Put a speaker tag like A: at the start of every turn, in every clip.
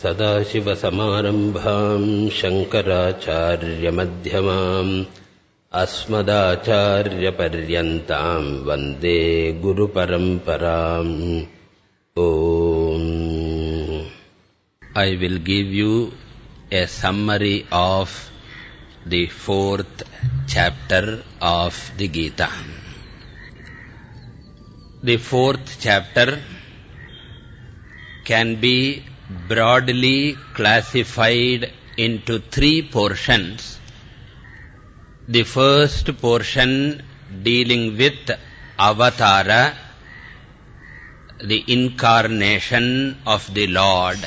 A: सदाशिवसमारम्भाम् शङ्कराचार्यमध्यमाम् अस्मदाचार्यपर्यन्ताम् वन्दे गुरुपरम्पराम् ओ will give you a summary of the fourth chapter of the Gita the fourth chapter can be broadly classified into three portions. The first portion dealing with avatara, the incarnation of the Lord.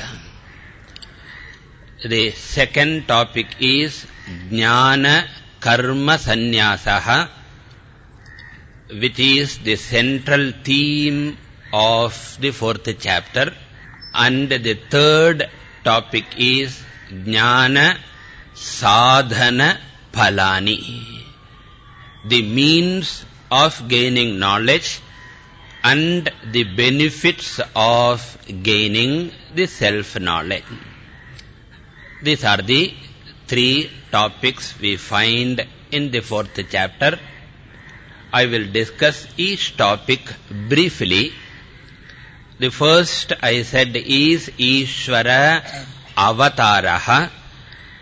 A: The second topic is Jnana Karma Sannyasaha, which is the central theme of the fourth chapter. And the third topic is Jnana Sadhana Phalani. The means of gaining knowledge and the benefits of gaining the self-knowledge. These are the three topics we find in the fourth chapter. I will discuss each topic briefly the first I said is Ishvara Avataraha,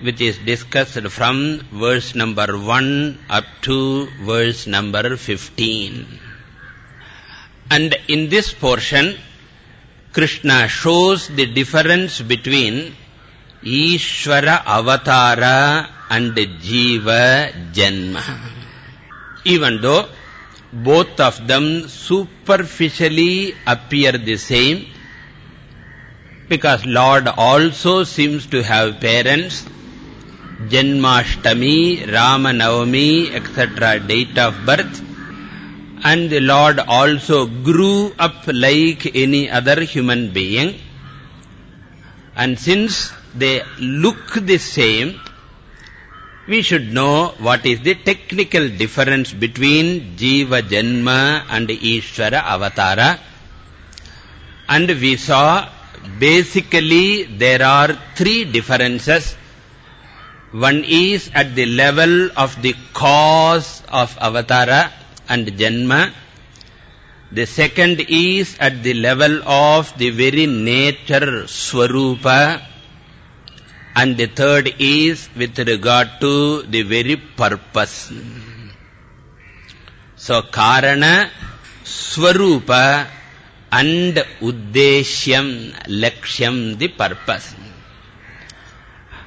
A: which is discussed from verse number 1 up to verse number 15. And in this portion, Krishna shows the difference between Ishvara Avatara and Jiva Janma. Even though both of them superficially appear the same because Lord also seems to have parents Janmashtami, Ramanavami, etc. date of birth and the Lord also grew up like any other human being and since they look the same we should know what is the technical difference between Jiva Janma and Ishvara Avatara. And we saw basically there are three differences. One is at the level of the cause of Avatara and Janma. The second is at the level of the very nature, Swarupa, and the third is with regard to the very purpose. So, Karana, Swarupa and Uddeshyam, Lakshyam, the purpose.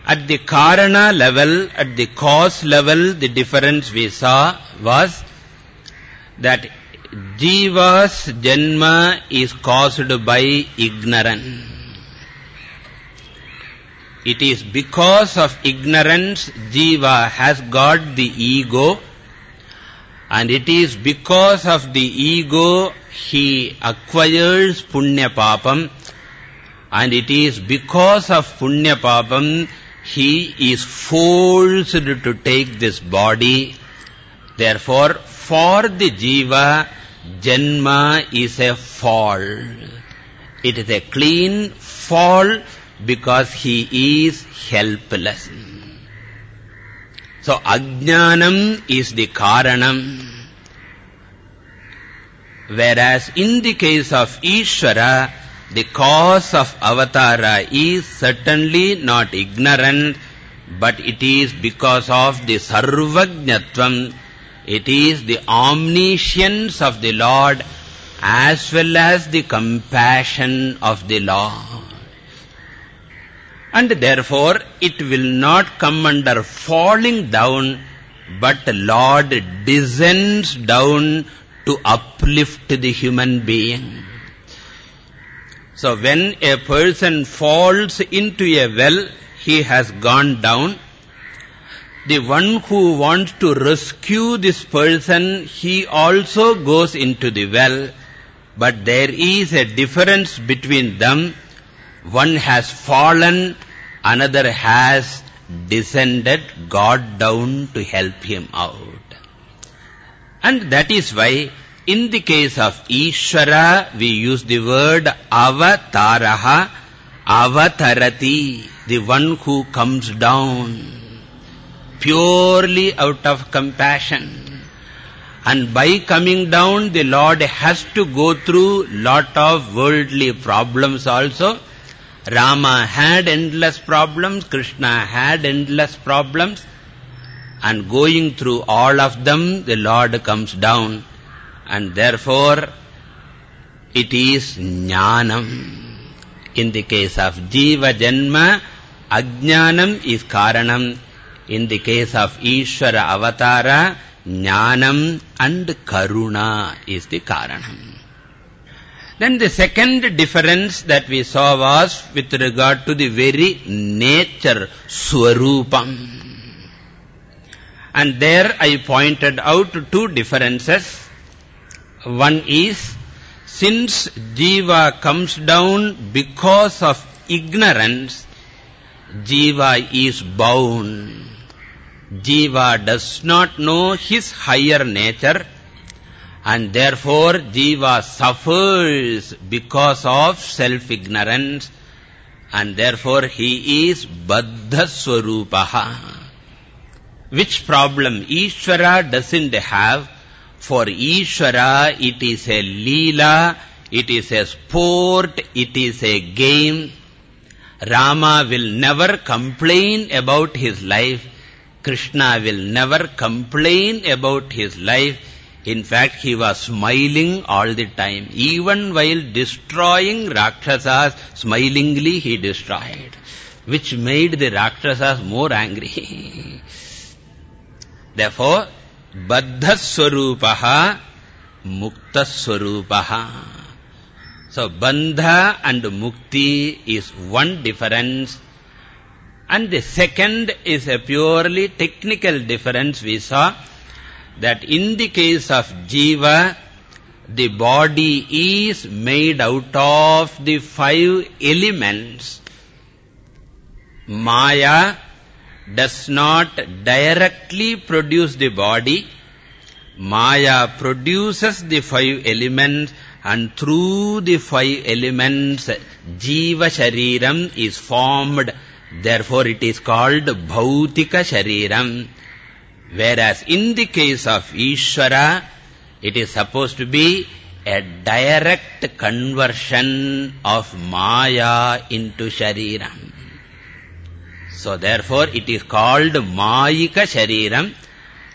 A: At the Karana level, at the cause level, the difference we saw was that Jiva's Janma is caused by ignorance. It is because of ignorance Jiva has got the ego and it is because of the ego he acquires punya papam and it is because of punya papam he is forced to take this body. Therefore, for the jiva, janma is a fall. It is a clean fall because he is helpless. So, ajnanam is the karanam. Whereas in the case of Ishvara, the cause of avatara is certainly not ignorant, but it is because of the sarvajnatvam. It is the omniscience of the Lord as well as the compassion of the Lord and therefore it will not come under falling down but Lord descends down to uplift the human being. So when a person falls into a well, he has gone down. The one who wants to rescue this person, he also goes into the well. But there is a difference between them one has fallen, another has descended God down to help him out. And that is why in the case of Ishvara, we use the word avataraha Avatarati, the one who comes down purely out of compassion. And by coming down, the Lord has to go through lot of worldly problems also. Rama had endless problems, Krishna had endless problems. And going through all of them, the Lord comes down. And therefore, it is jnanam. In the case of Jiva Janma, Ajnanam is Karanam. In the case of Ishvara Avatara, Jnanam and Karuna is the Karanam. Then the second difference that we saw was with regard to the very nature, Swarupam. And there I pointed out two differences. One is since jiva comes down because of ignorance, jiva is bound. Jiva does not know his higher nature and therefore jiva suffers because of self-ignorance and therefore he is baddha swarupaha. Which problem Ishvara doesn't have for Ishvara, it is a leela, it is a sport, it is a game. Rama will never complain about his life. Krishna will never complain about his life. In fact, he was smiling all the time. Even while destroying Rakshasas, smilingly he destroyed. Which made the Rakshasas more angry. Therefore, Baddha Mukta So, Bandha and Mukti is one difference. And the second is a purely technical difference we saw that in the case of Jiva, the body is made out of the five elements. Maya, does not directly produce the body. Maya produces the five elements and through the five elements, Jiva Shariram is formed. Therefore, it is called Bhautika Shariram. Whereas in the case of Ishvara, it is supposed to be a direct conversion of Maya into Shariram. So therefore it is called Mayika Shariram.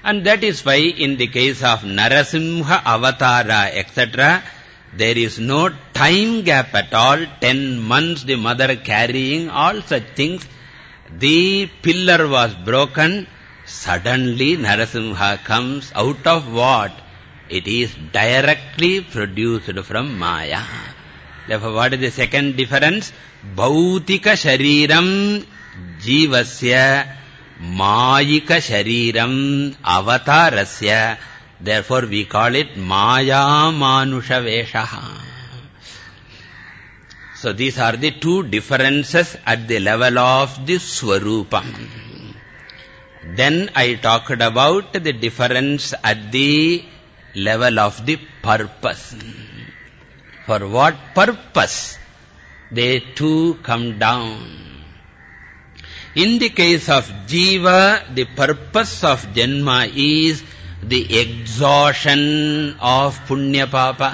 A: And that is why in the case of Narasimha Avatara, etc., there is no time gap at all. Ten months the mother carrying all such things. The pillar was broken. Suddenly Narasimha comes out of what? It is directly produced from Maya. Therefore, what is the second difference? Bhautika Shariram Jivasya Mayika Shariram Avatarasya. Therefore, we call it Maya Manusha Veshaha. So, these are the two differences at the level of the Swarupam then i talked about the difference at the level of the purpose. For what purpose they two come down? In the case of Jiva, the purpose of Janma is the exhaustion of Punya Papa.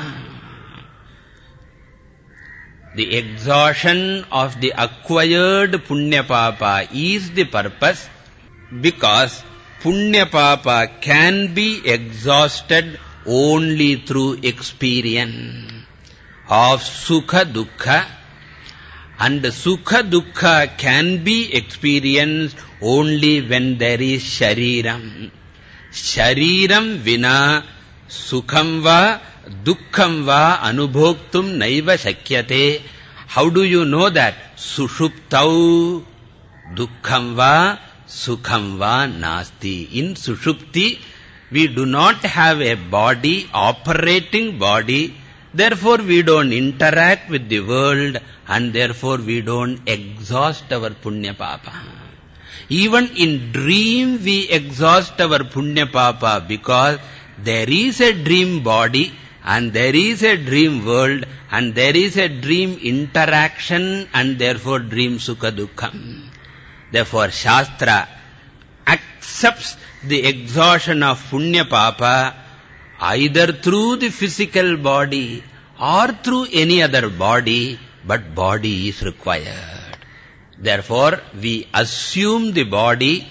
A: The exhaustion of the acquired Punya Papa is the purpose because Punya Papa can be exhausted only through experience of Sukha Dukkha and Sukha Dukkha can be experienced only when there is Shariram. Shariram vina Sukham va Dukkham va Anubhoktum naiva shakyate. How do you know that? Sushuptau Dukkham va Sukham va Nasti. In Sushupti, we do not have a body, operating body, Therefore, we don't interact with the world and therefore we don't exhaust our punya papa. Even in dream, we exhaust our punya papa because there is a dream body and there is a dream world and there is a dream interaction and therefore dream sukha dukkham. Therefore Shastra accepts the exhaustion of punya papa either through the physical body or through any other body, but body is required. Therefore, we assume the body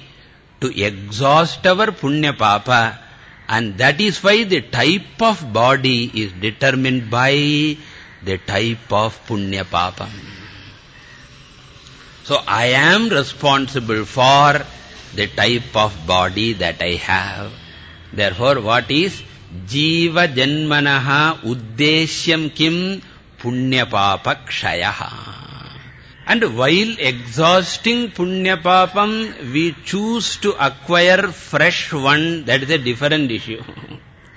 A: to exhaust our punya papa and that is why the type of body is determined by the type of punya papam. So I am responsible for the type of body that I have. Therefore, what is Jiva Janmanaha Uddeshyam Kim Punya Papa Kshayaha. And while exhausting Punya Papam, we choose to acquire fresh one. That is a different issue.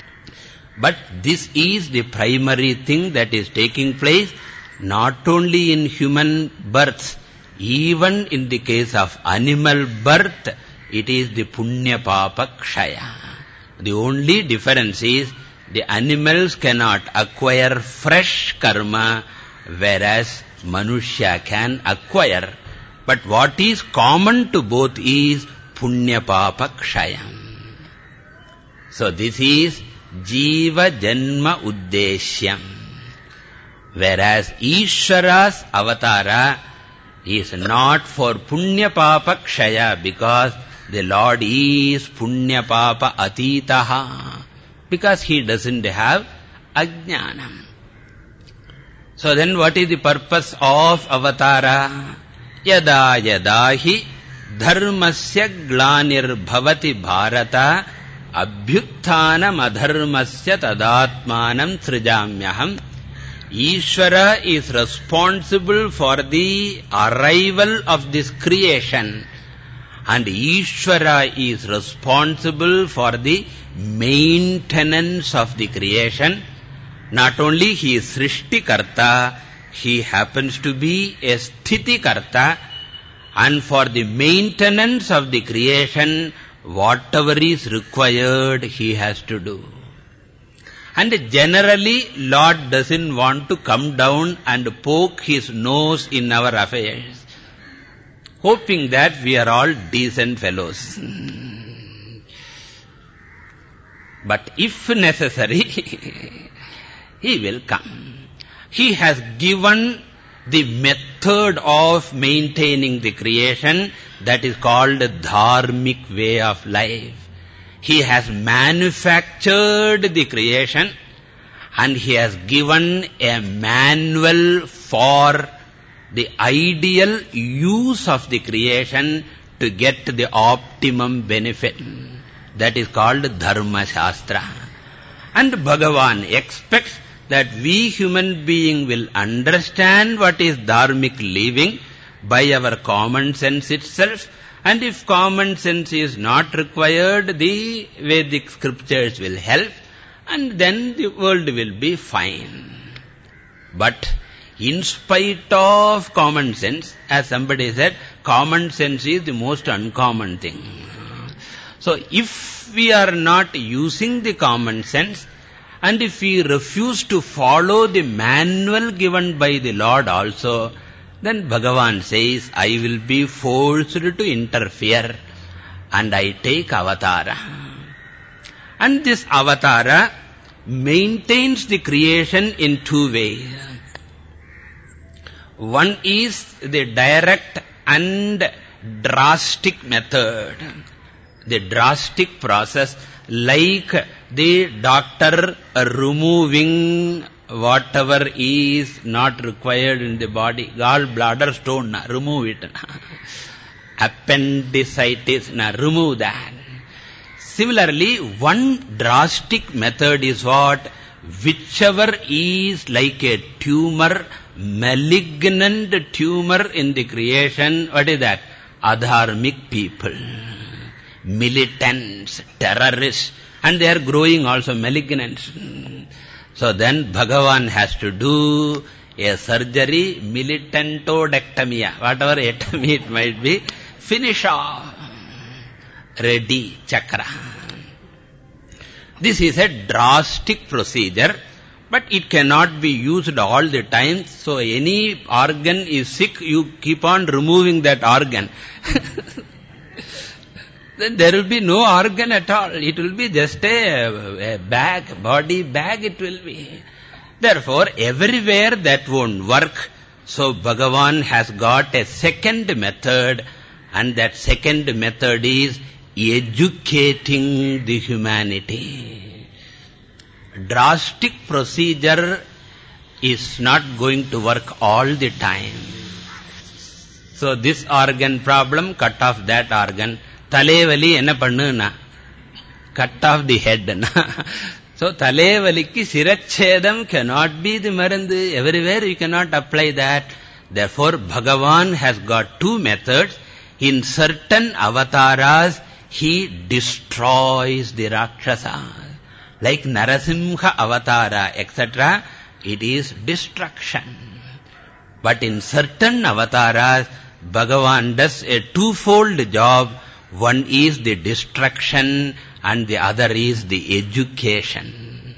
A: but this is the primary thing that is taking place not only in human births, even in the case of animal birth, it is the Punya Papa Kshaya. The only difference is the animals cannot acquire fresh karma, whereas Manushya can acquire. But what is common to both is Punya Papa kshaya. So this is Jiva Janma Uddeshyam. Whereas Ishvara's avatara is not for Punya Papa Kshaya because the Lord is Punya Papa Atitaha. Because he doesn't have Ajnanam. So then what is the purpose of avatara? Yada yada hi dharmasya glanir bhavati bharata abhyuttanam adharmasya tadatmanam srijamyaham. Ishvara is responsible for the arrival of this creation. And Ishvara is responsible for the maintenance of the creation. Not only he is Srishti Karta, he happens to be a Sthiti Karta and for the maintenance of the creation, whatever is required, he has to do. And generally, Lord doesn't want to come down and poke his nose in our affairs, hoping that we are all decent fellows. But if necessary, he will come. He has given the method of maintaining the creation that is called dharmic way of life. He has manufactured the creation and he has given a manual for the ideal use of the creation to get the optimum benefit. That is called Dharma Shastra. And Bhagavan expects that we human being will understand what is dharmic living by our common sense itself. And if common sense is not required, the Vedic scriptures will help and then the world will be fine. But in spite of common sense, as somebody said, common sense is the most uncommon thing. So if we are not using the common sense, and if we refuse to follow the manual given by the Lord also, then Bhagavan says, I will be forced to interfere and I take avatara. And this avatara maintains the creation in two ways. One is the direct and drastic method. The drastic process like the doctor removing whatever is not required in the body. Gallbladder stone, na, remove it. Appendicitis, na, remove that. Similarly, one drastic method is what? Whichever is like a tumor, malignant tumor in the creation, what is that? Adharmic people, militants, terrorists, and they are growing also malignant. So then Bhagavan has to do a surgery, militantodectomia, whatever ectomy it might be, finish off. Ready, chakra. This is a drastic procedure but it cannot be used all the time. So any organ is sick, you keep on removing that organ. then there will be no organ at all. It will be just a, a bag, body bag it will be. Therefore, everywhere that won't work. So Bhagavan has got a second method and that second method is educating the humanity. Drastic procedure is not going to work all the time. So this organ problem, cut off that organ. தலைவலி என்ன பண்ணுன்னா cut off the head so தலைவலிக்கு சிரச்சேதம் cannot be the marandu everywhere you cannot apply that therefore bhagavan has got two methods in certain avataras he destroys the rakshasa like narasimha avatara etc it is destruction but in certain avatars bhagavan does a twofold job one is the destruction and the other is the education.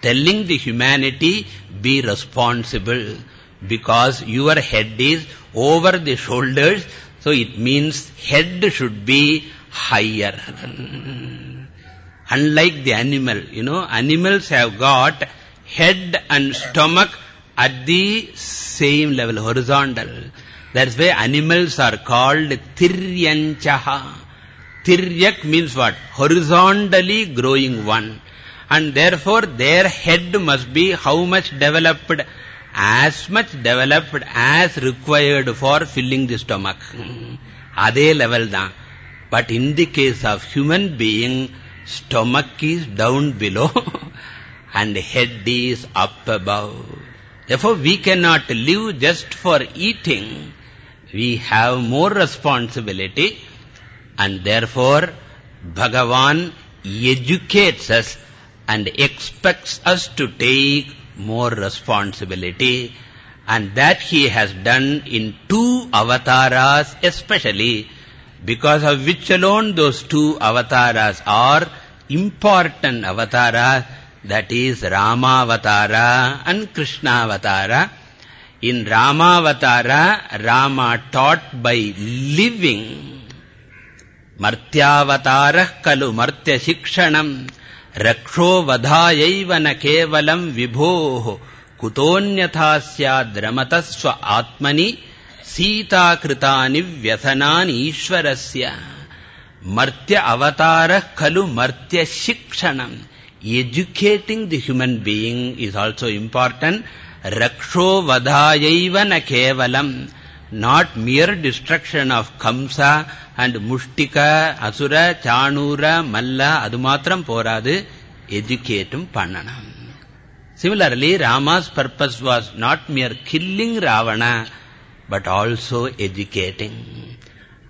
A: Telling the humanity, be responsible because your head is over the shoulders, so it means head should be higher. Unlike the animal, you know, animals have got head and stomach at the same level, horizontal. That's why animals are called tiryanchaha. Tiryak means what? Horizontally growing one. And therefore their head must be how much developed? As much developed as required for filling the stomach. Adhe level da. But in the case of human being, stomach is down below and head is up above. Therefore we cannot live just for eating. We have more responsibility and therefore, Bhagavan educates us and expects us to take more responsibility. And that he has done in two avatars especially, because of which alone those two avatars are important avatars, that is Rama Avatara and Krishna Avatara. In Rama Avatara, Rama taught by living मर्त्यावतारः खलु मर्त्यशिक्षणम्। रक्षो वधायैव न केवलम् विभोः। कुतोऽन्यथा स्याद्रमतः स्व आत्मनि सीताकृतानि व्यसनानि ईश्वरस्य। मर्त्य अवतारः खलु मर्त्यशिक्षणम्। The human being is also important raksho vadayaiva na kevalam not mere destruction of kamsa and Mushtika, Asura, Chanura, Malla, Adumatram poradu, educatum pannanam. Similarly, Rama's purpose was not mere killing Ravana, but also educating.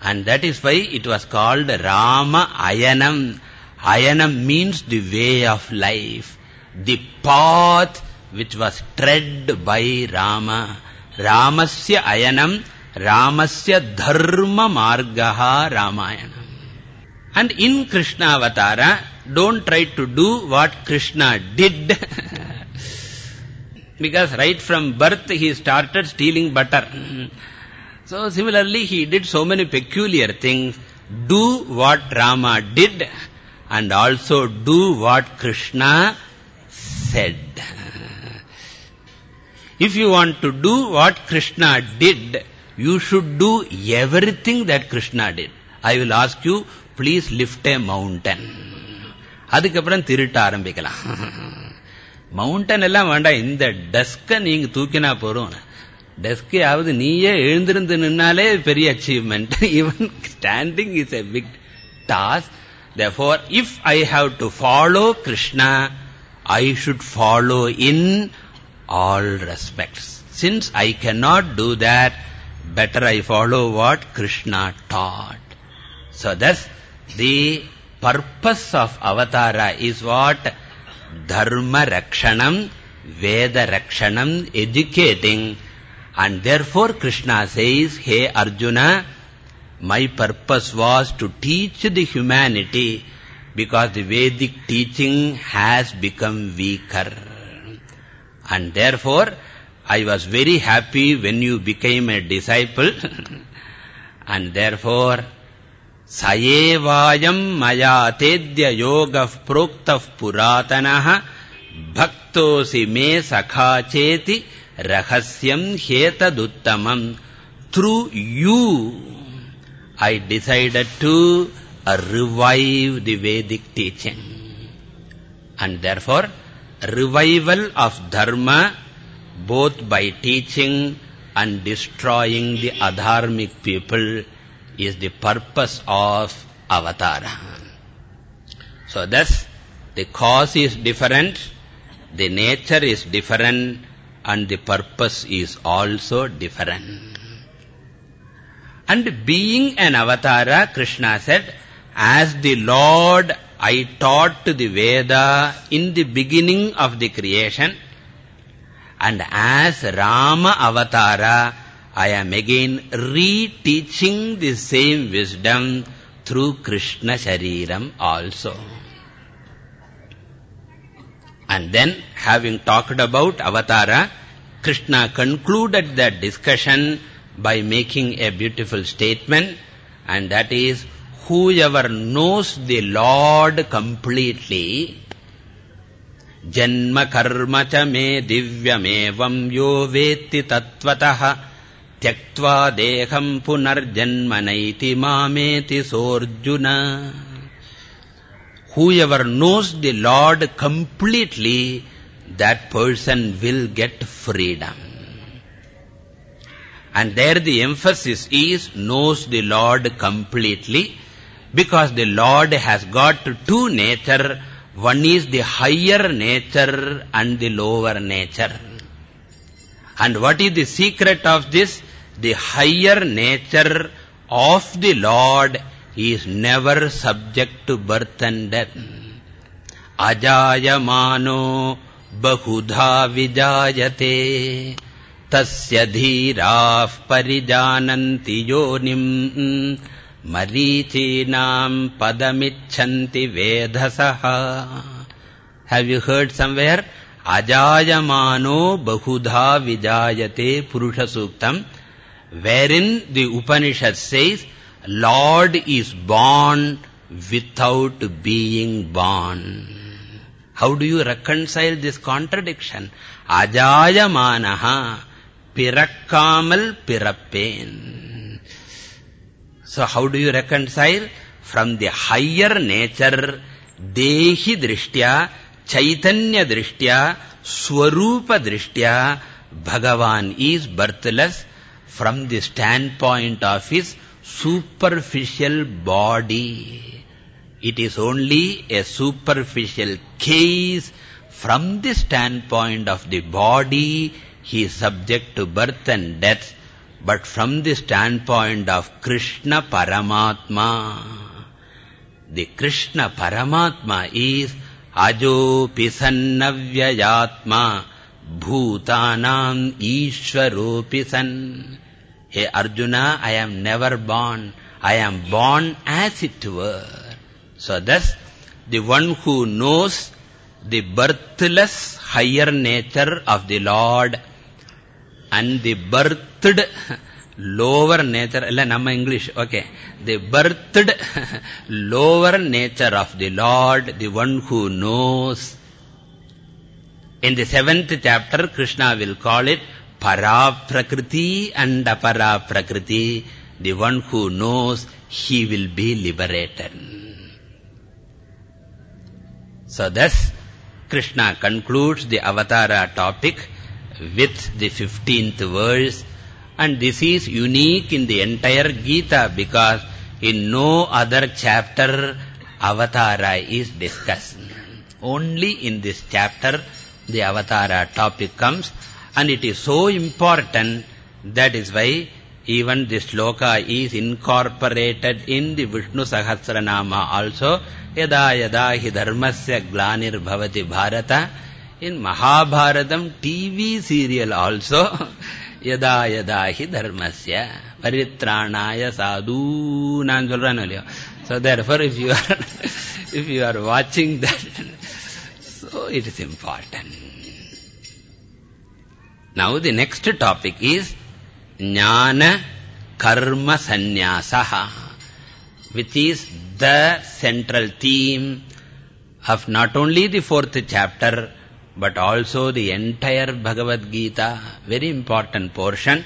A: And that is why it was called Rama Ayanam. Ayanam means the way of life, the path which was tread by Rama. Ramasya Ayanam Ramasya Dharma Margaha Ramayana. And in Krishna Avatara, don't try to do what Krishna did. because right from birth he started stealing butter. So similarly he did so many peculiar things. Do what Rama did and also do what Krishna said. If you want to do what Krishna did, you should do everything that Krishna did. I will ask you, please lift a mountain. அதுக்கப்புறம் திருட்ட ஆரம்பிக்கலாம் mountain எல்லாம் வேண்டாம் இந்த டெஸ்க நீங்க தூக்கினா போறோம் டெஸ்கையாவது நீயே எழுந்திருந்து நின்னாலே பெரிய achievement even standing is a big task therefore if i have to follow krishna i should follow in all respects since i cannot do that better I follow what Krishna taught. So thus, the purpose of avatara is what? Dharma Rakshanam, Veda Rakshanam, educating. And therefore Krishna says, Hey Arjuna, my purpose was to teach the humanity because the Vedic teaching has become weaker. And therefore, I was very happy when you became a disciple. and therefore, Sayevayam maya tedya yoga proktah puratanaha bhaktosi me sakha cheti rahasyam hetaduttamam. Through you, I decided to revive the Vedic teaching. And therefore, revival of dharma both by teaching and destroying the adharmic people is the purpose of avatara. So thus, the cause is different, the nature is different, and the purpose is also different. And being an avatara, Krishna said, as the Lord I taught to the Veda in the beginning of the creation, and as Rama Avatara, I am again re-teaching the same wisdom through Krishna Shariram also. And then, having talked about Avatara, Krishna concluded that discussion by making a beautiful statement, and that is, whoever knows the Lord completely, Janma karma cha me divyamevam yo veti tatvataha त्यक्त्वा देहम् पुनर्जन्मनैति मामेति सोऽर्जुन Whoever knows the Lord completely, that person will get freedom. And there the emphasis is knows the Lord completely, because the Lord has got two nature. One is the higher nature and the lower nature. And what is the secret of this? the higher nature of the Lord is never subject to birth and death. Ajayamano bahudha vijayate tasya dhirah parijananti yonim padamichanti vedhasaha. Have you heard somewhere? Ajayamano bahudha vijayate purusha suktam. wherein the Upanishad says, Lord is born without being born. How do you reconcile this contradiction? Ajayamanaha pirakkamal pirappen. So how do you reconcile? From the higher nature, dehi drishtya, chaitanya drishtya, swarupa drishtya, Bhagavan is birthless, from the standpoint of his superficial body. It is only a superficial case. From the standpoint of the body, he is subject to birth and death. But from the standpoint of Krishna Paramatma, the Krishna Paramatma is Ajo Pisannavyayatma Bhutanam Ishwaropi San. Hey Arjuna, I am never born. I am born as it were. So thus, the one who knows the birthless higher nature of the Lord and the birthed lower nature, illa namma English, okay. The birthed lower nature of the Lord, the one who knows. In the seventh chapter, Krishna will call it Paraprakriti and Aparaprakriti, the one who knows, he will be liberated. So thus, Krishna concludes the Avatara topic with the 15th verse. And this is unique in the entire Gita because in no other chapter Avatara is discussed. Only in this chapter the Avatara topic comes. And it is so important, that is why even this sloka is incorporated in the Vishnu Sahasranama also. Yada yada hi dharmasya glanir bhavati bharata. In Mahabharatam TV serial also. Yada yada hi dharmasya paritranaya sadhu nan solran So therefore if you are if you are watching that, so it is important. Now the next topic is Jnana Karma Sannyasa, which is the central theme of not only the fourth chapter, but also the entire Bhagavad Gita, very important portion,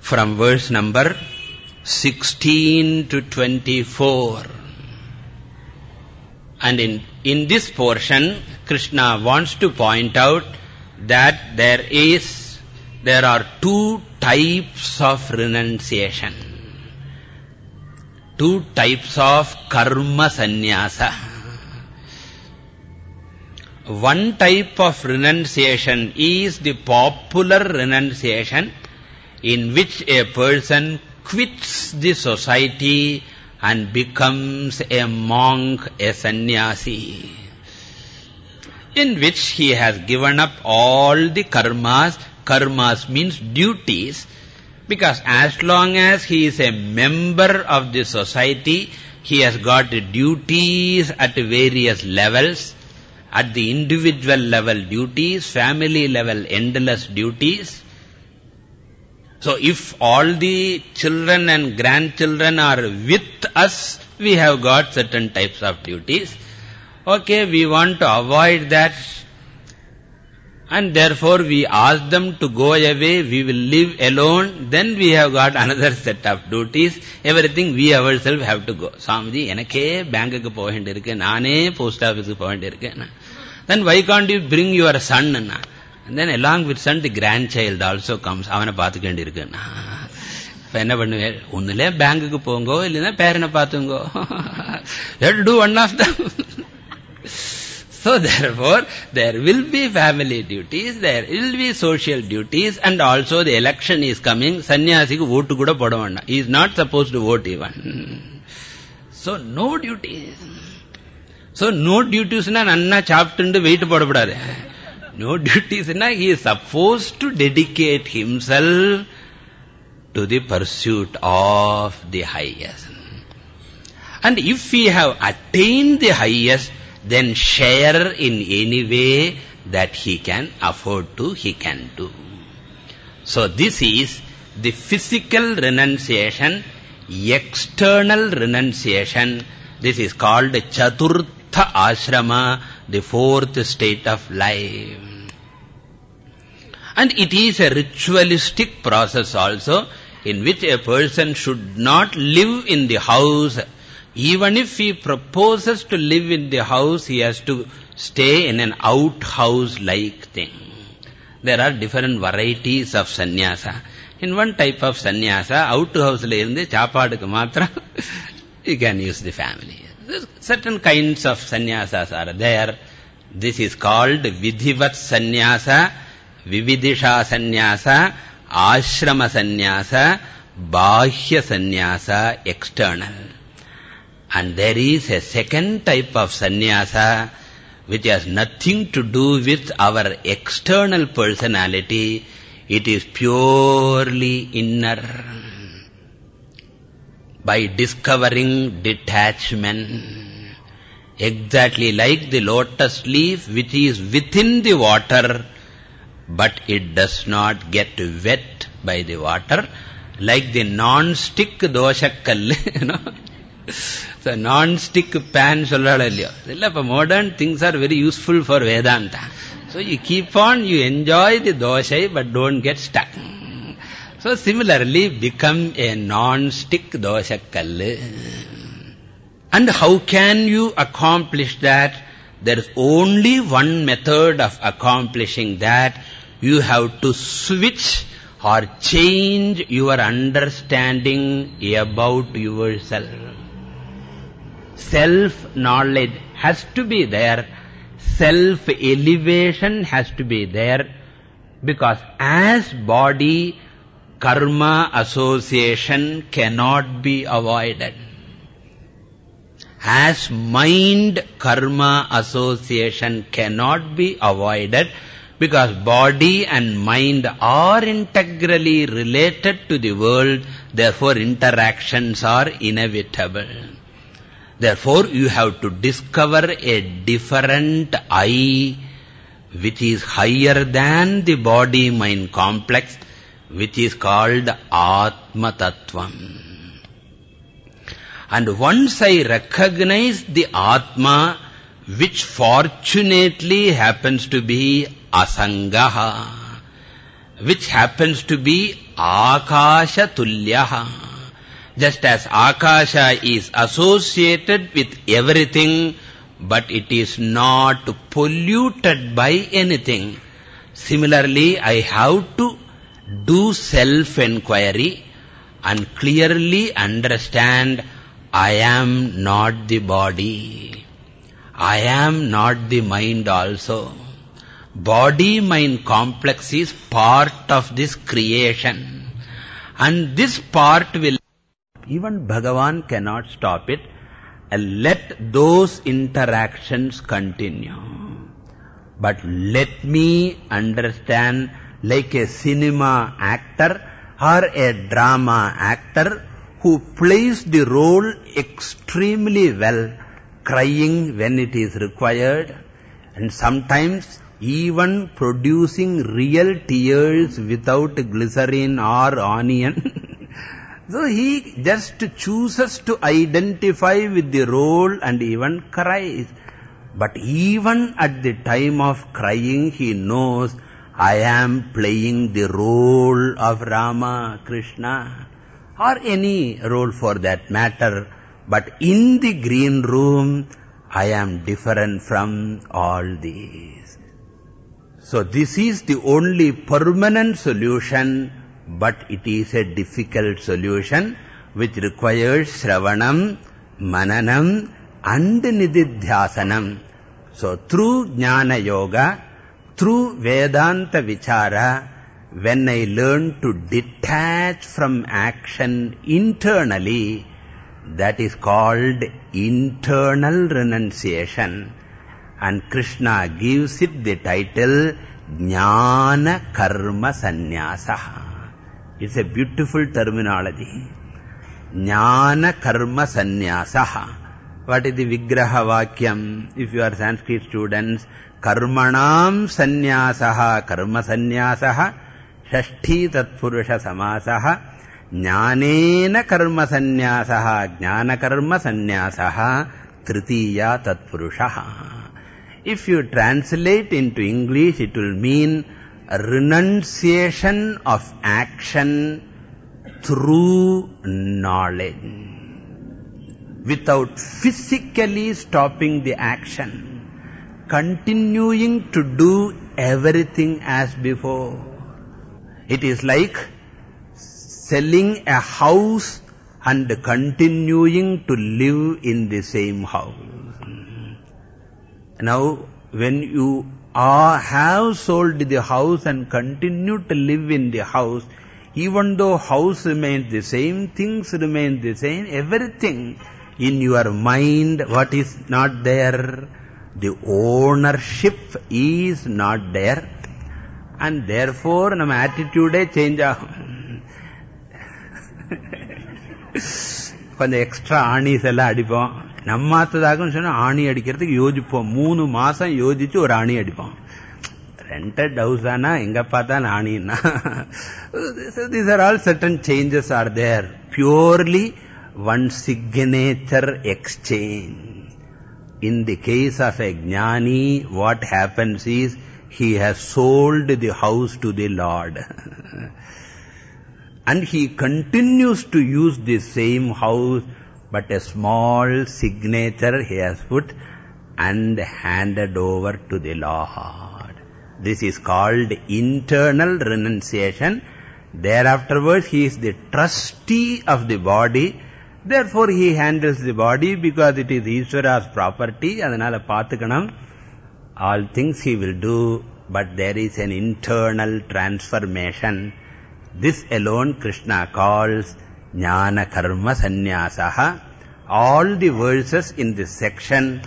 A: from verse number 16 to 24. And in, in this portion, Krishna wants to point out that there is, there are two types of renunciation. Two types of karma sannyasa. One type of renunciation is the popular renunciation in which a person quits the society and becomes a monk, a sannyasi, in which he has given up all the karmas. Karmas means duties, because as long as he is a member of the society, he has got duties at various levels, at the individual level duties, family level endless duties. So if all the children and grandchildren are with us, we have got certain types of duties. Okay, we want to avoid that. And therefore we ask them to go away, we will live alone, then we have got another set of duties. Everything we ourselves have to go. Swamiji, enake bank ku pohendirke, nane post office ku pohendirke. Then why can't you bring your son? And then along with son, the grandchild also comes. அவனை பார்த்துக்கண்டி இருக்கு இப்ப என்ன பண்ணுவேன் ஒண்ணுல பேங்குக்கு போங்கோ இல்லைன்னா பேரனை பார்த்துங்கோ do one of them so therefore there will be family duties there will be social duties and also the election is coming sannyasiku vote kuda poda வேண்டாம் he is not supposed to vote even so no duties so no duties na nanna சாப்பிட்டு wait போடப்படாது no duties na he is supposed to dedicate himself to the pursuit of the highest and if he have attained the highest then share in any way that he can afford to he can do so this is the physical renunciation external renunciation this is called chaturtha ashrama the fourth state of life. And it is a ritualistic process also, in which a person should not live in the house. Even if he proposes to live in the house, he has to stay in an outhouse-like thing. There are different varieties of sannyasa. In one type of sannyasa, outhouse-la irundhe chapadukku matram, you can use the family certain kinds of sannyasas are there. This is called Vidhivat sannyasa, Vividisha sannyasa, Ashrama sannyasa, Bahya sannyasa, external. And there is a second type of sannyasa which has nothing to do with our external personality. It is purely inner by discovering detachment. Exactly like the lotus leaf which is within the water, but it does not get wet by the water, like the non-stick doshakkal, you know. So non-stick pan sollala modern things are very useful for Vedanta. So you keep on, you enjoy the dosha, but don't get stuck. So similarly, become a non-stick doshakallu. And how can you accomplish that? There is only one method of accomplishing that. You have to switch or change your understanding about yourself. Self-knowledge has to be there. Self-elevation has to be there. Because as body karma association cannot be avoided. As mind karma association cannot be avoided because body and mind are integrally related to the world, therefore interactions are inevitable. Therefore, you have to discover a different I which is higher than the body-mind complex, which is called Atma Tattvam. And once I recognize the Atma, which fortunately happens to be Asangaha, which happens to be Akasha Tulyaha. Just as Akasha is associated with everything, but it is not polluted by anything. Similarly, I have to do self-enquiry and clearly understand I am not the body. I am not the mind also. Body-mind complex is part of this creation. And this part will, even Bhagavan cannot stop it. Let those interactions continue. But let me understand like a cinema actor or a drama actor who plays the role extremely well, crying when it is required, and sometimes even producing real tears without glycerine or onion. So he just chooses to identify with the role and even cries. But even at the time of crying, he knows, I am playing the role of Rama, Krishna, or any role for that matter. But in the green room, I am different from all these. So this is the only permanent solution but it is a difficult solution which requires Shravanam, Mananam and Nididhyasanam. So through Jnana Yoga, through Vedanta Vichara, when I learn to detach from action internally, that is called internal renunciation. And Krishna gives it the title Jnana Karma Sannyasa. It's a beautiful terminology. Jnana karma sannyasa. What is the vigraha vakyam? If you are Sanskrit students, karmanam sannyasaha karma sannyasaha shashti tatpurusha samasaha jnanena karma sannyasaha jnana karma sannyasaha tritiya tatpurushaha. If you translate into English, it will mean renunciation of action through knowledge. Without physically stopping the action. Continuing to do everything as before. It is like selling a house and continuing to live in the same house. Now, when you or have sold the house and continue to live in the house, even though house remains the same, things remain the same, everything in your mind, what is not there? The ownership is not there. And therefore, நம்ம attitude change ஆகும் கொஞ்சம் extra ஆணிஸ் எல்லாம் அடிப்போம் நம்மாத்ததாகன்னு சொன்னா ஆணி அடிக்கிறதுக்கு யோசிப்போம் மூணு மாசம் யோசிச்சு ஒரு ஆணி அடிப்போம் ரெண்டட் ஹவுஸ் ஆனா எங்க பார்த்தா ஆணின்னா these are all certain changes R there purely one signature exchange In the case of a jnani, what happens is, he has sold the house to the Lord. and he continues to use the same house but a small signature he has put and handed over to the Lord. This is called internal renunciation. Thereafterwards, he is the trustee of the body. Therefore, he handles the body because it is Ishvara's property. Adanala paathukanam. All things he will do, but there is an internal transformation. This alone Krishna calls Jnana Karma Sannyasaha. All the verses in this section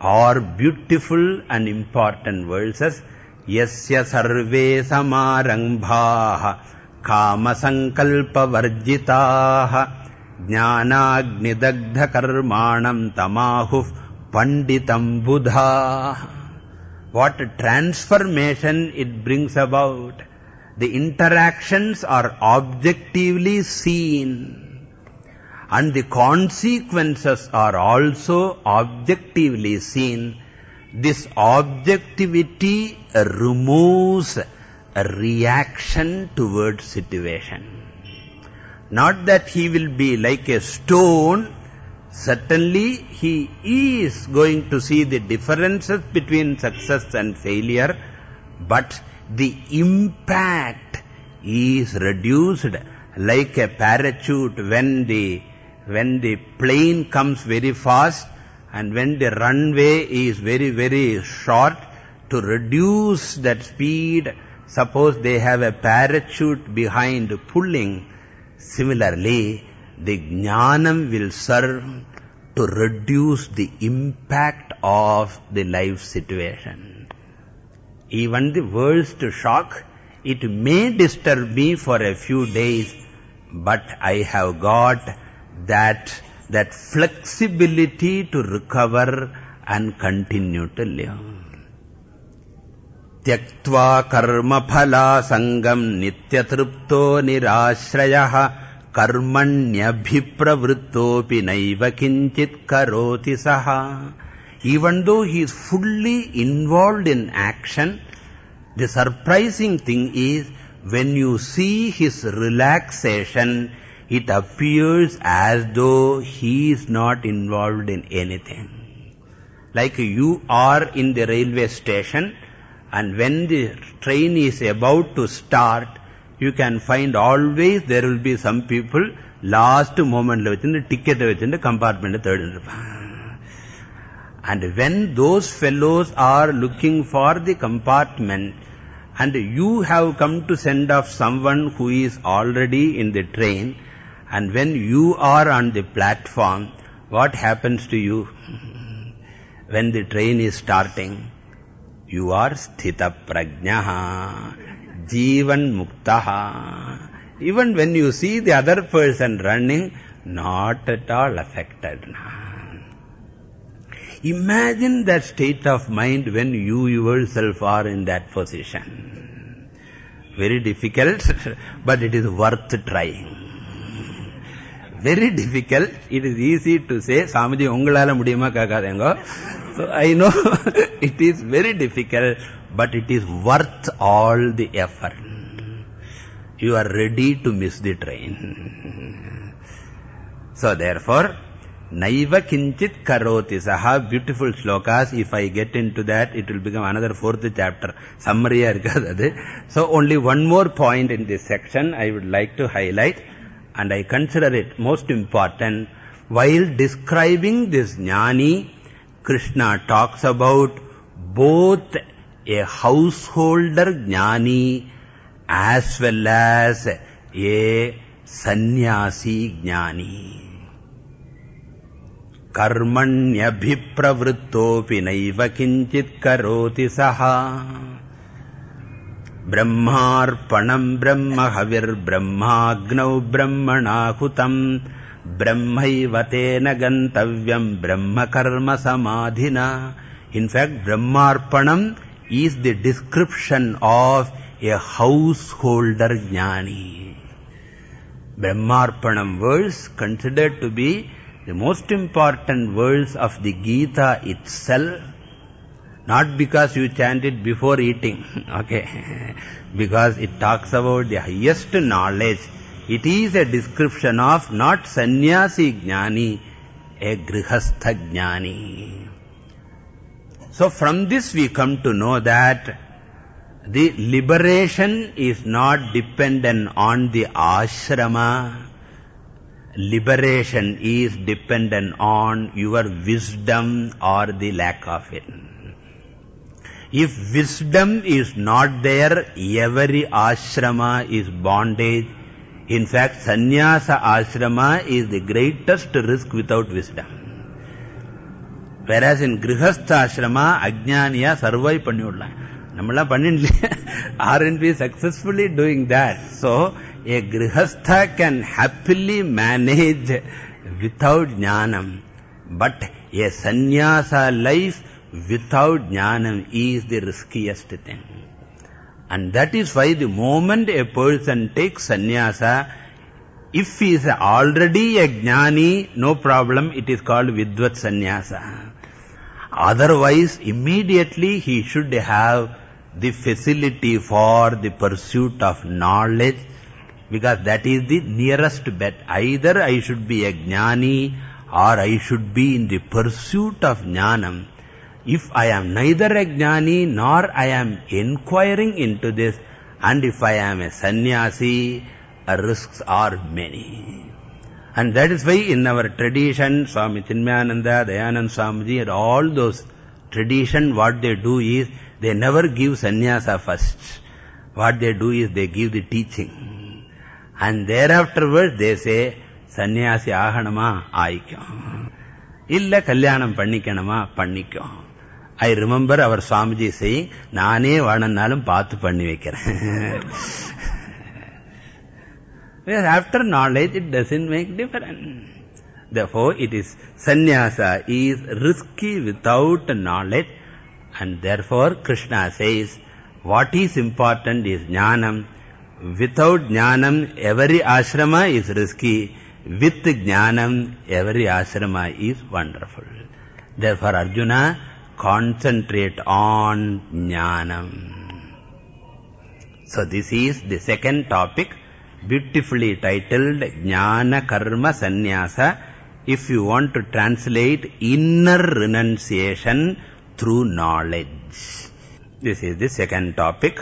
A: are beautiful and important verses. Yasya sarve samarambhaha kama sankalpa varjitaha jnanagnidagdha karmanam tamahu panditam buddha. what transformation it brings about. The interactions are objectively seen and the consequences are also objectively seen. This objectivity removes a reaction towards situation. Not that he will be like a stone Certainly, he is going to see the differences between success and failure, but the impact is reduced like a parachute when the, when the plane comes very fast and when the runway is very, very short, to reduce that speed, suppose they have a parachute behind pulling. Similarly, the jnanam will serve to reduce the impact of the life situation. Even the worst shock, it may disturb me for a few days, but I have got that, that flexibility to recover and continue to live. त्यक्त्वा कर्मफलासङ्गम् नित्यतृप्तो निराश्रयः, कर्मण्यभिप्रवृत्तोऽपि नैव किञ्चित् करोति सः। Even though he's fully involved in action the surprising thing is when you see his relaxation it appears as though he's not involved in anything like you are in the railway station and when the train is about to start, you can find always there will be some people last moment vechinde ticket vechinde compartment third and when those fellows are looking for the compartment and you have come to send off someone who is already in the train and when you are on the platform what happens to you? When the train is starting you are sthita prajnaha Jivan Muktaha. Even when you see the other person running, not at all affected. Imagine that state of mind when you yourself are in that position. Very difficult, but it is worth trying. Very difficult. It is easy to say, Swamiji, ungalala mudiyama kakadengo. So I know it is very difficult, but it is worth all the effort. You are ready to miss the train. so therefore, Naiva kinchit karoti saha, beautiful slokas. If I get into that, it will become another fourth chapter. Summary So only one more point in this section I would like to highlight. And I consider it most important. While describing this jnani, Krishna talks about both a householder jnani as well as a sannyasi jnani. कर्मण्यभिप्रवृत्तोऽपि नैव किञ्चित् करोति सः ब्रह्मार्पणम् ब्रह्म हविर्ब्रह्माग्नौ ब्रह्मणाहुतम्। ब्रह्मैव तेन गन्तव्यम् ब्रह्मकर्मसमाधिना In fact, Brahmarpanam is the description of a householder jnani. Brahmarpanam verse considered to be the most important verse of the Gita itself, not because you chant it before eating, okay, because it talks about the highest knowledge. It is a description of not sannyasi jnani, a grihastha jnani. So from this we come to know that the liberation is not dependent on the ashrama. Liberation is dependent on your wisdom or the lack of it. If wisdom is not there, every ashrama is bondage. In fact, sannyasa ashrama is the greatest risk without wisdom. Whereas in Grihastha Ashrama, Ajnaniya survive பண்ணிவிடலாம். நம்மளாம் பண்ணிடலையே. Aren't we successfully doing that? So, a Grihastha can happily manage without jnanam. But a sannyasa life without jnanam is the riskiest thing. And that is why the moment a person takes sannyasa, if he is already a jnani, no problem, it is called vidvat sannyasa. Otherwise, immediately he should have the facility for the pursuit of knowledge, because that is the nearest bet. Either I should be a jnani or I should be in the pursuit of jnanam. If I am neither a jnani nor I am inquiring into this, and if I am a sannyasi, risks are many. And that is why in our tradition, Swami Chinmayananda, Dayanand Swamiji, and all those tradition, what they do is, they never give sannyasa first. What they do is, they give the teaching. And thereafterwards, they say, sannyasi ahanama aikyam. Illa kalyanam pannikanama pannikyam. I remember our Swamiji saying, நானே வாழனாலும் பார்த்து பண்ணி வைக்கிறேன். Where after knowledge, it doesn't make difference. Therefore, it is sannyasa is risky without knowledge. And therefore, Krishna says, what is important is jnanam. Without jnanam, every ashrama is risky. With jnanam, every ashrama is wonderful. Therefore, Arjuna, concentrate on jnanam. So this is the second topic, beautifully titled Jnana Karma Sannyasa. If you want to translate inner renunciation through knowledge. This is the second topic.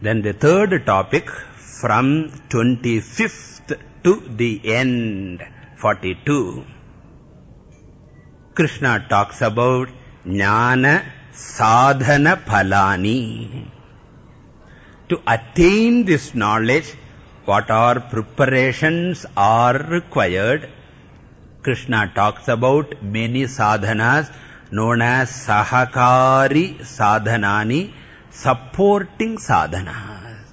A: Then the third topic from 25th to the end, 42. Krishna talks about jnana sadhana phalani. To attain this knowledge, what are preparations are required. Krishna talks about many sadhanas known as sahakari sadhanani, supporting sadhanas.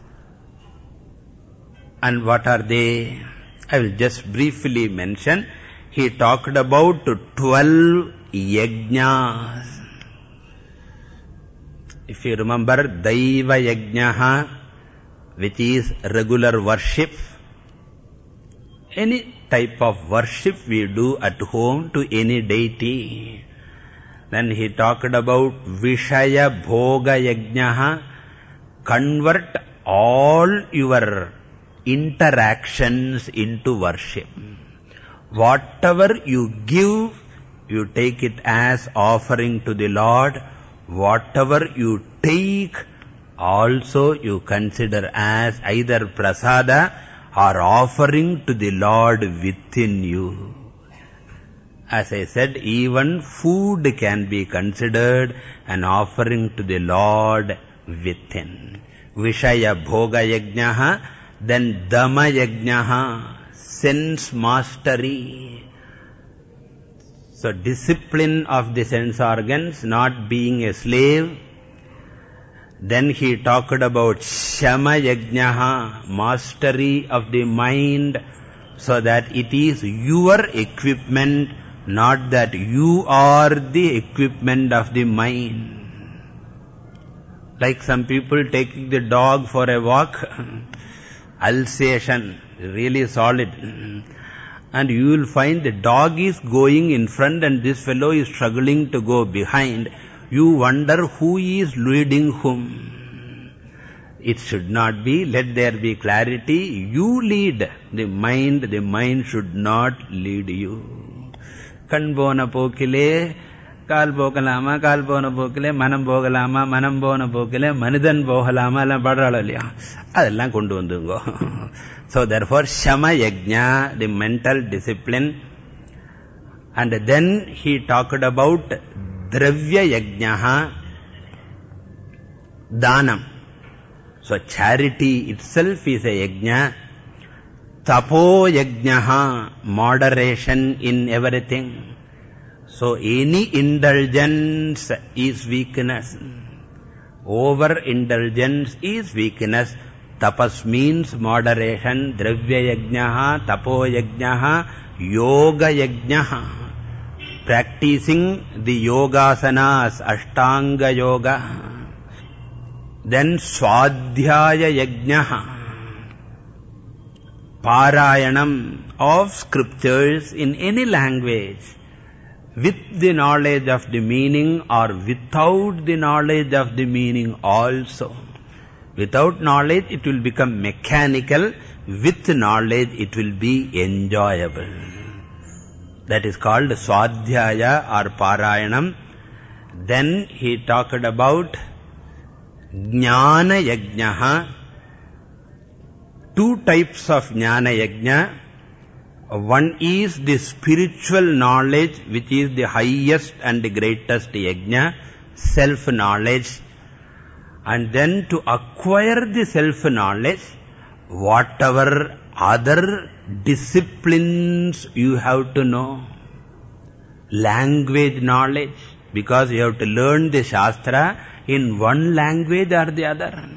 A: And what are they? I will just briefly mention he talked about 12 yajnas. If you remember, Daiva yajnaha, which is regular worship, any type of worship we do at home to any deity. Then he talked about Vishaya Bhoga Yajnaha, convert all your interactions into worship. Whatever you give, you take it as offering to the Lord. Whatever you take, also you consider as either prasada or offering to the Lord within you. As I said, even food can be considered an offering to the Lord within. Vishaya Bhoga Yajnaha, then Dama Yajnaha, sense mastery. So discipline of the sense organs, not being a slave. Then he talked about Shama Yajnaha, mastery of the mind, so that it is your equipment, not that you are the equipment of the mind. Like some people taking the dog for a walk, Alsatian, really solid. And you will find the dog is going in front and this fellow is struggling to go behind. You wonder who is leading whom. It should not be, let there be clarity. You lead the mind, the mind should not lead you. கால் போக்கலாமா கால் போன போக்கில் மனம் போகலாமா மனம் போன போக்கில் மனிதன் போகலாமா எல்லாம் பாடுறாளோ இல்லையா? அதெல்லாம் கொண்டு வந்துங்கோ. So therefore shama yajna the mental discipline and then he talked about dravya yajna danam so charity itself is a yajna tapo yajna moderation in everything So any indulgence is weakness. Over-indulgence is weakness. Tapas means moderation. Dravya yajnaha, tapo yajnaha, yoga yajnaha. practicing the yogasanas, Ashtanga Yoga. Then Swadhyaya Yajna, Parayanam of scriptures in any language with the knowledge of the meaning or without the knowledge of the meaning also. Without knowledge, it will become mechanical. With knowledge, it will be enjoyable. That is called Swadhyaya or Parayanam. Then he talked about Jnana Yajnaha. Two types of Jnana Yajna. One is the spiritual knowledge, which is the highest and greatest Yajna, self-knowledge. And then to acquire the self-knowledge, whatever other disciplines you have to know. Language knowledge, because you have to learn the Shastra in one language or the other.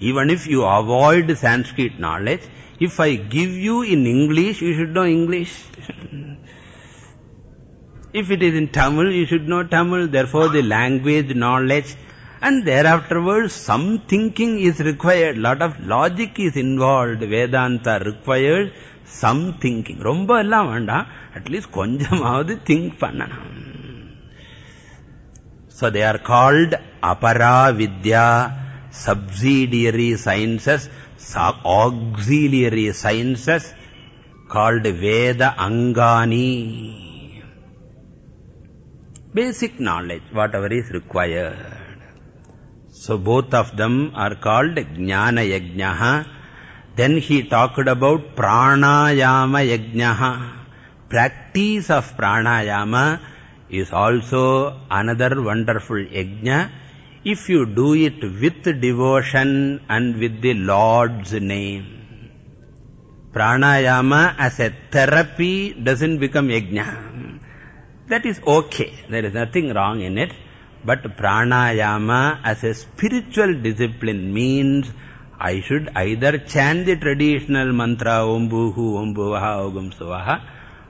A: Even if you avoid Sanskrit knowledge, if I give you in English, you should know English. if it is in Tamil, you should know Tamil. Therefore, the language knowledge and thereafterwards some thinking is required. Lot of logic is involved. Vedanta requires some thinking. Romba ella vanda. At least konjamavadu think pannanam. So they are called aparavidya, subsidiary sciences. Auxiliary sciences, called Veda Angani. Basic knowledge, whatever is required. So both of them are called Jnana Yajnaha. Then he talked about Pranayama Yajnaha. Practice of Pranayama is also another wonderful yajna. If you do it with devotion and with the Lord's name. Pranayama as a therapy doesn't become yajna. That is okay. There is nothing wrong in it. But pranayama as a spiritual discipline means I should either chant the traditional mantra Om Bhuhu Om Bhuvaha Ogam Suvaha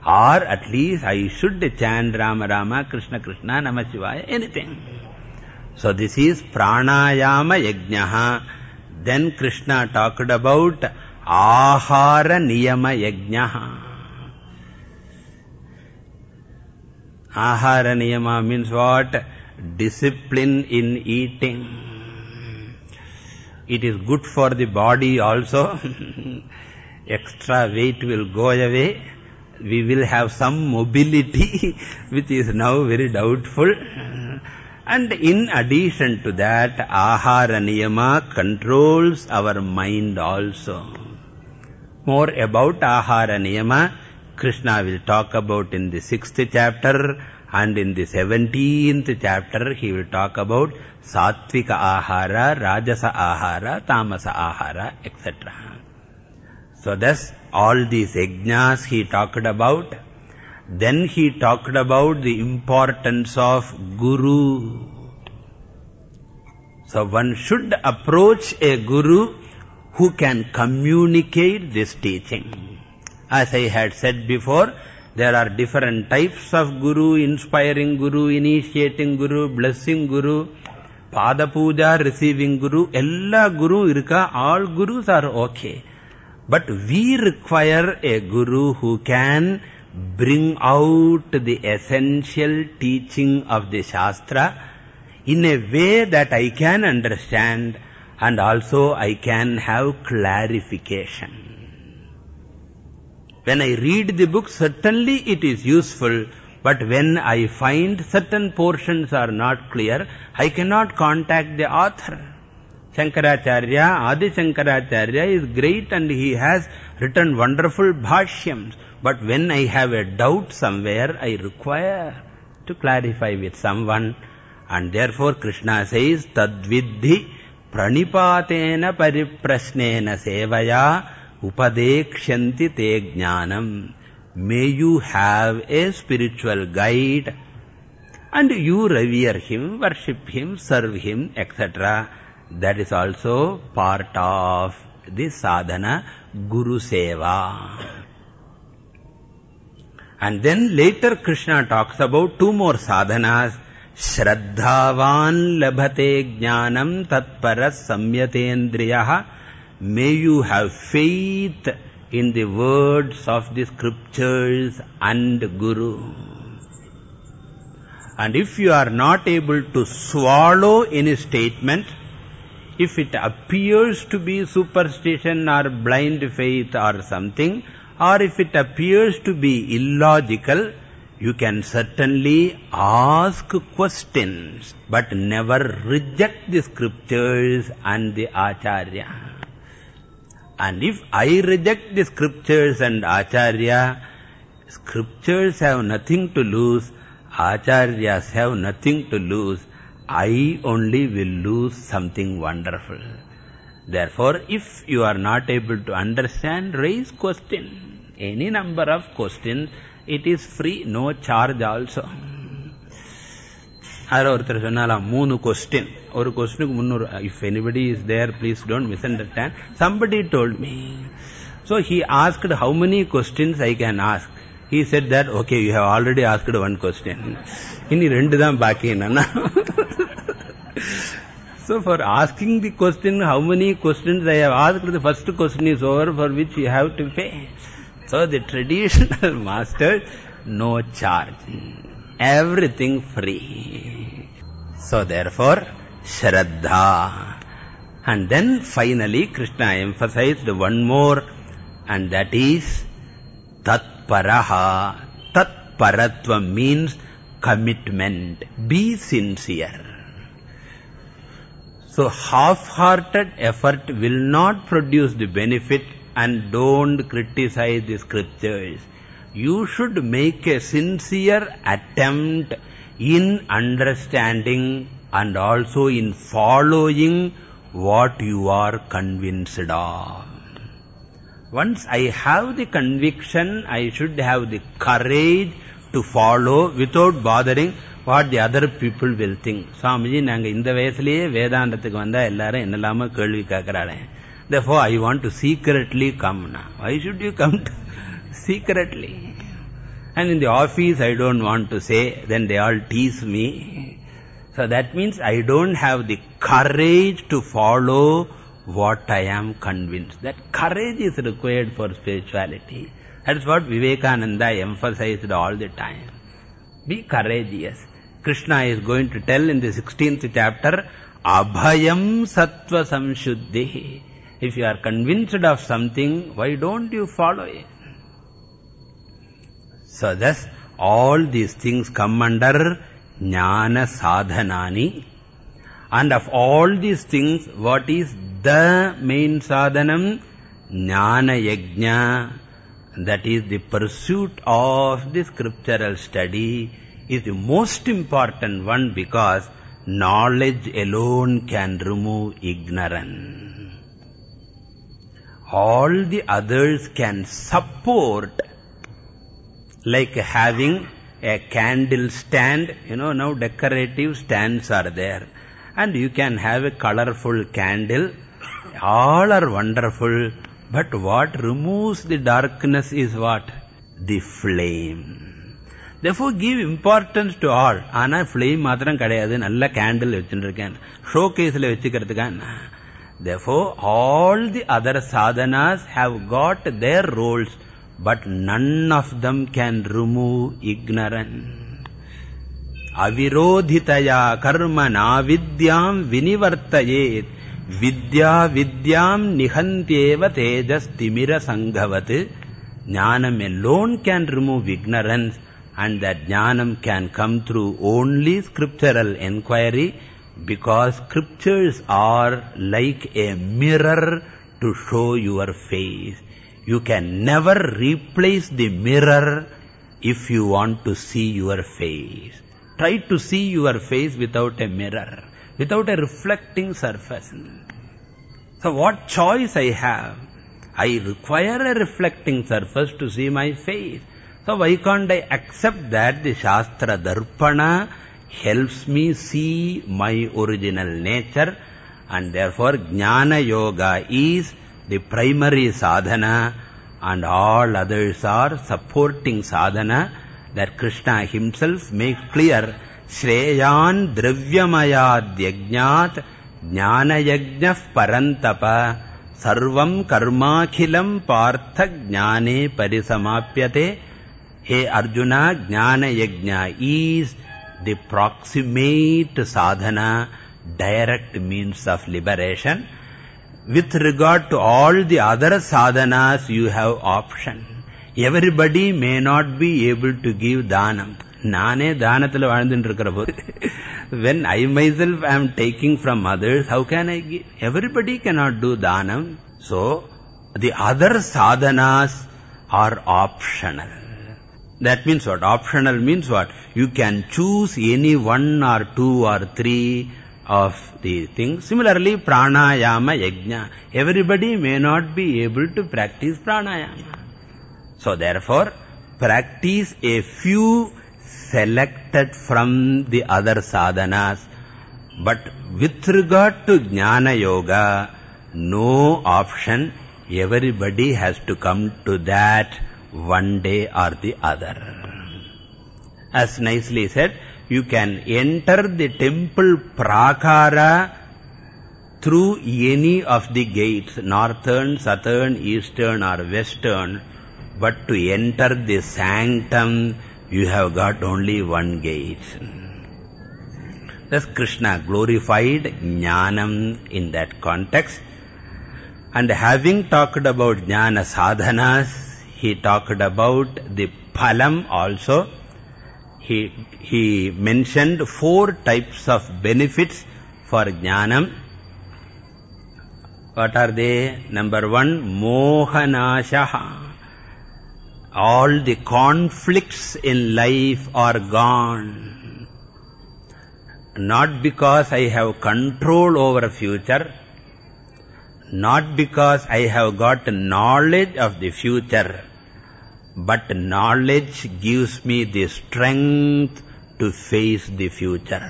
A: or at least I should chant Rama Rama Krishna Krishna Namah Shivaya, anything. So this is pranayama yajnaha. Then Krishna talked about ahara niyama yajnaha. Ahara niyama means what? discipline in eating. It is good for the body also. Extra weight will go away. We will have some mobility, which is now very doubtful. And in addition to that, ahara niyama controls our mind also. More about ahara niyama, Krishna will talk about in the sixth chapter. And in the 17th chapter, he will talk about Sattvika Ahara, Rajasa Ahara, Tamasa Ahara, etc. So thus, all these yajnas he talked about. Then he talked about the importance of Guru. So one should approach a Guru who can communicate this teaching. As I had said before, there are different types of guru, inspiring guru, initiating guru, blessing guru, pada puja, receiving guru. Ella guru irka, all gurus are okay. But we require a guru who can bring out the essential teaching of the Shastra in a way that I can understand and also I can have clarification. When I read the book, certainly it is useful, but when I find certain portions are not clear, I cannot contact the author. Shankaracharya, Adi Shankaracharya is great and he has written wonderful bhashyams. But when I have a doubt somewhere, I require to clarify with someone. And therefore Krishna says, Tadvidhi pranipatena pariprasnena sevaya upadekshanti te jnanam. May you have a spiritual guide and you revere him, worship him, serve him, etc. That is also part of the sadhana, Guru Seva. And then later Krishna talks about two more sadhanas. Shraddhavan labhate jnanam tatparas samyatendriyaha. May you have faith in the words of the scriptures and Guru. And if you are not able to swallow any statement, if it appears to be superstition or blind faith or something, or if it appears to be illogical, you can certainly ask questions, but never reject the scriptures and the acharya. And if I reject the scriptures and acharya, scriptures have nothing to lose, acharyas have nothing to lose, I only will lose something wonderful. Therefore, if you are not able to understand, raise question. Any number of questions, it is free, no charge also. அதில் ஒருத்தர் சொன்னாலாம் மூணு question ஒரு கொஸ்டினுக்கு முன்னூறு if anybody is there please don't miss understand somebody told me so he asked how many questions I can ask he said that okay you have already asked one question இனி ரெண்டு தான் பாக்கி என்னன்னா so for asking the question how many questions i have asked the first question is over for which you have to pay so the traditional master no charge everything free so therefore shraddha and then finally krishna emphasized one more and that is Tatparaha. Tatparatva means commitment. Be sincere. So half-hearted effort will not produce the benefit and don't criticize the scriptures. You should make a sincere attempt in understanding and also in following what you are convinced of. Once I have the conviction, I should have the courage to follow without bothering what the other people will think. Swamiji, நாங்க இந்த வயசுலயே வேதாந்தத்துக்கு வந்தா எல்லாரும் என்னெல்லாம கேள்வி கேட்கிறாளே. Therefore, I want to secretly come now. Why should you come to secretly? And in the office, I don't want to say, then they all tease me. So that means I don't have the courage to follow what I am convinced. That courage is required for spirituality. That's what Vivekananda emphasized all the time. Be courageous. Krishna is going to tell in the 16th chapter, Abhayam Sattva Samshuddhi. If you are convinced of something, why don't you follow it? So thus, all these things come under Jnana Sadhanani. And of all these things, what is the main sadhanam? Jnana yajna. That is the pursuit of the scriptural study is the most important one because knowledge alone can remove ignorance. All the others can support like having a candle stand. You know, now decorative stands are there and you can have a colorful candle. All are wonderful, but what removes the darkness is what? The flame. therefore give importance to all ஆனா flame மாத்திரம் கிடையாது நல்ல candle வச்சுருக்கேன் show கேஸில் வச்சுக்கிறதுக்கா therefore all the other sadhanas have got their roles but none of them can remove ignorance avirodhitaya karma na vidyam vinivartayet vidya vidyam nihantyeva tejas timira sanghavatu Jnanam alone can remove ignorance and that jnanam can come through only scriptural enquiry because scriptures are like a mirror to show your face. You can never replace the mirror if you want to see your face. Try to see your face without a mirror, without a reflecting surface. So what choice I have? I require a reflecting surface to see my face. So why accept that the Shastra Darpana helps me see my original nature and therefore Jnana Yoga is the primary sadhana and all others are supporting sadhana that Krishna himself makes clear. Shreyan Dravyamayad Yajnat Jnana Yajnaf Parantapa Sarvam Karmakhilam Partha Jnane Parisamapyate Hey Arjuna Jnana Yajna is the proximate sadhana, direct means of liberation. With regard to all the other sadhanas, you have option. Everybody may not be able to give dhanam. நானே தானத்தில் வாழ்ந்துட்டு இருக்கிற போது when I myself am taking from others, how can I give? Everybody cannot do dhanam. So, the other sadhanas are optional. That means what? Optional means what? You can choose any one or two or three of the things. Similarly, pranayama yajna. Everybody may not be able to practice pranayama. So therefore, practice a few selected from the other sadhanas. But with regard to jnana yoga, no option. Everybody has to come to that one day or the other. As nicely said, you can enter the temple prakara through any of the gates, northern, southern, eastern or western, but to enter the sanctum, you have got only one gate. Thus Krishna glorified Jnanam in that context. And having talked about Jnana sadhanas, he talked about the phalam also. He, he mentioned four types of benefits for jnanam. What are they? Number one, mohanashaha. All the conflicts in life are gone. Not because I have control over future, not because I have got knowledge of the future, but knowledge gives me the strength to face the future.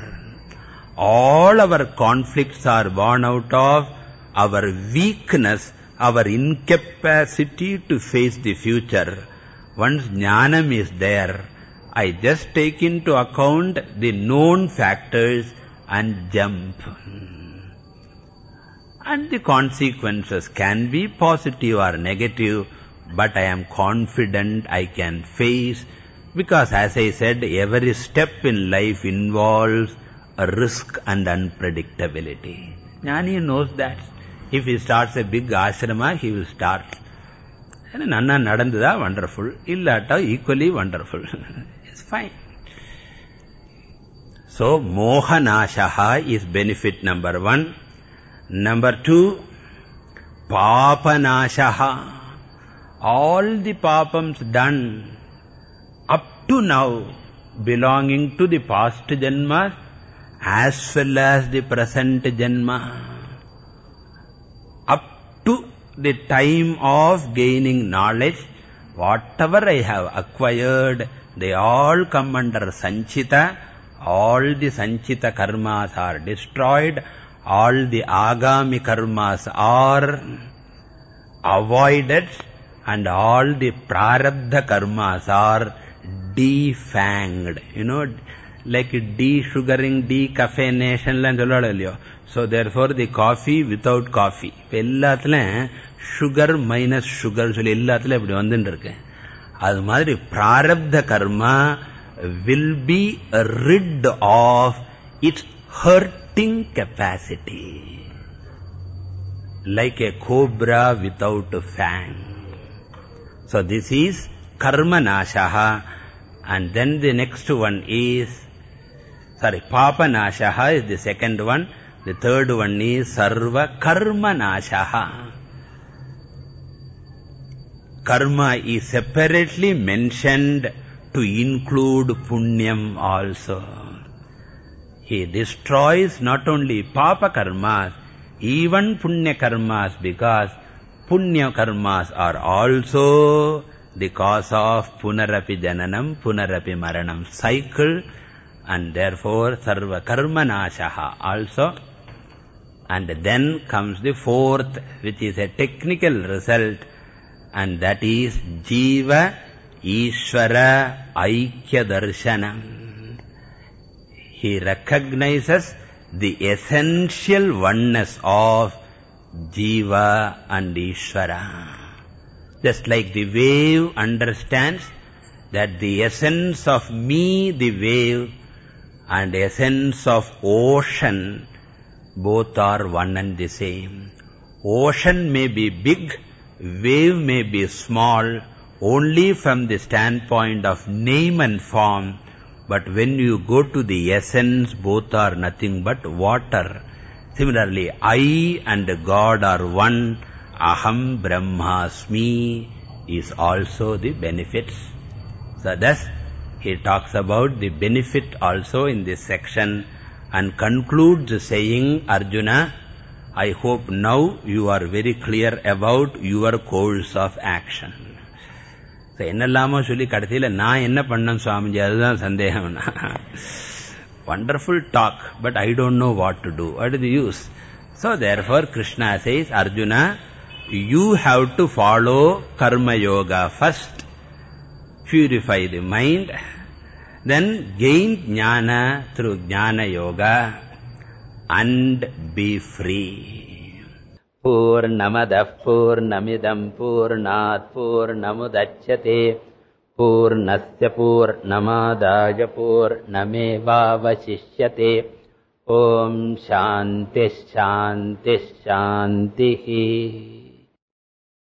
A: All our conflicts are born out of our weakness, our incapacity to face the future. Once jnanam is there, I just take into account the known factors and jump. And the consequences can be positive or negative, but I am confident I can face because as I said, every step in life involves a risk and unpredictability. Jnani knows that. If he starts a big ashrama, he will start. And Nanna nadandada, wonderful. Illata, equally wonderful. it's fine. So, mohanashaha is benefit number one. Number two, papanashaha. All the papams done up to now belonging to the past janma as well as the present janma. Up to the time of gaining knowledge whatever I have acquired they all come under sanchita. All the sanchita karmas are destroyed all the agami karmas are avoided and all the prarabdha karmas are defanged. You know, like de-sugaring, decaffeination லாம் சொல்லலாம் இல்லையோ So therefore the coffee without coffee. இப்போ எல்லாத்துலையும் sugar minus sugar சொல்லி எல்லாத்துலையும் இப்படி வந்துட்டு இருக்கு அது மாதிரி பிராரப்த கர்மா will be rid of its hurting capacity. Like a cobra without a fang. So this is karma nashaha. And then the next one is, sorry, papa nashaha is the second one. The third one is sarva karma nashaha. Karma is separately mentioned to include punyam also. He destroys not only papa karmas, even punya karmas because punya karmas are also the cause of punarapi jananam, punarapi maranam cycle and therefore sarva karma nashaha also. And then comes the fourth which is a technical result And that is Jiva Ishvara Aikya Darshanam. He recognizes the essential oneness of Jiva and Ishvara. Just like the wave understands that the essence of me, the wave, and essence of ocean, both are one and the same. Ocean may be big, wave may be small, only from the standpoint of name and form, but when you go to the essence, both are nothing but water. Similarly, I and God are one. Aham Brahmasmi is also the benefits. So thus, he talks about the benefit also in this section and concludes saying, Arjuna, I hope now you are very clear about your course of action. So, என்னெல்லாமோ சொல்லி கடைசியில் நான் என்ன பண்ணேன் சுவாமிஜி அதுதான் சந்தேகம்னா wonderful talk but I don't know what to do what is the use so therefore Krishna says Arjuna you have to follow karma yoga first purify the mind then gain jnana through jnana yoga and be free पूर्णमदः पूर्णमिदम् पूर्णात् पूर्णमुदच्छते। पूर्णस्य पूर्णमादाय पूर्णमेवावशिष्यते। ॐ शान्तिः शान्तिः शान्तिः